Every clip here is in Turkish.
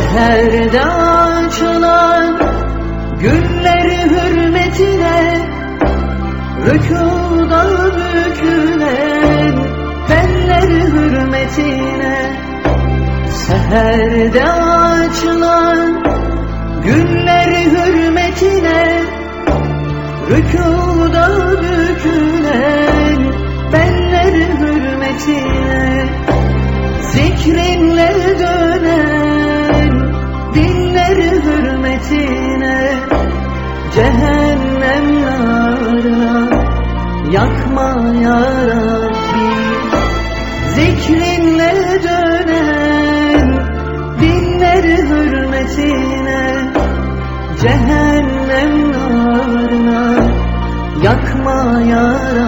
Seherde açılan Günleri hürmetine Rükuda bükülen Benleri hürmetine. Seherde açılan Günleri hürmetine Rükuda bükülen Benleri hürmetine. Zikrinle dönen hürmetine Cehennem narına. Yakma ya Rabbi Zikrinle dönen Dinleri hürmetine. Cehennem narına Yakma ya Rabbi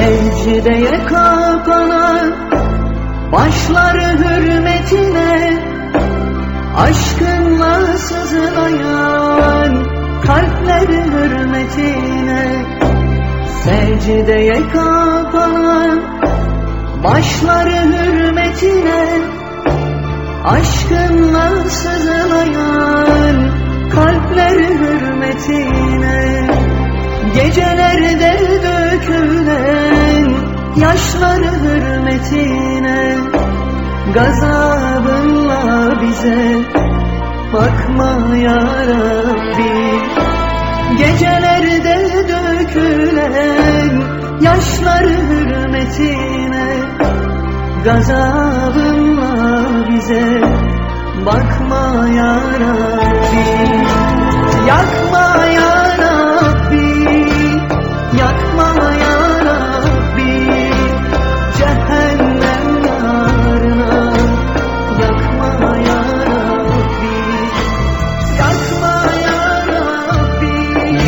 Secdeye kapanan Başları hürmetine Aşkınla sızlayan Kalpleri hürmetine. Secdeye kapanan Başları hürmetine Aşkınla sızlayan Kalpleri hürmetine Gecelerde dökülen yaşları hürmetine Gazabınla bize bakma ya Rabbi. Gecelerde dökülen yaşları hürmetine Gazabınla bize bakma ya Rabbi. Yakma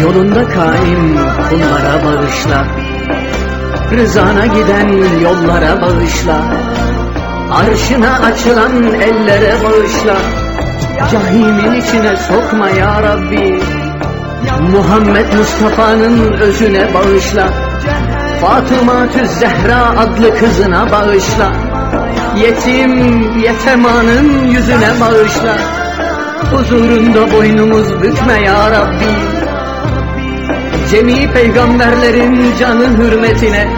Yolunda kaim kullara bağışla. Rızana giden yollara bağışla. Arşına açılan ellere bağışla. Cahimin içine sokma ya Rabbi. Muhammed Mustafa'nın özüne bağışla. Fatıma Zehra adlı kızına bağışla. Yetim yetemanın yüzüne bağışla. Huzurunda boynumuz bükme ya Rabbi Cemi peygamberlerin canı hürmetine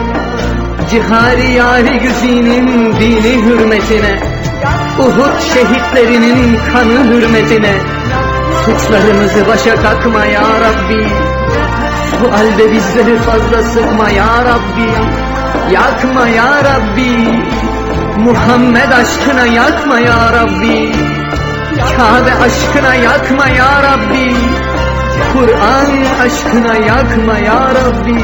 Cihari yari güzinin dini hürmetine Uhud şehitlerinin kanı hürmetine Suçlarımızı başa kakma ya Rabbi. Şu halde bizleri fazla sıkma ya Rabbi. Yakma ya Rabbi. Muhammed aşkına yakma ya Rabbi. Kabe aşkına yakma ya Rabbi Kur'an aşkına yakma ya Rabbi.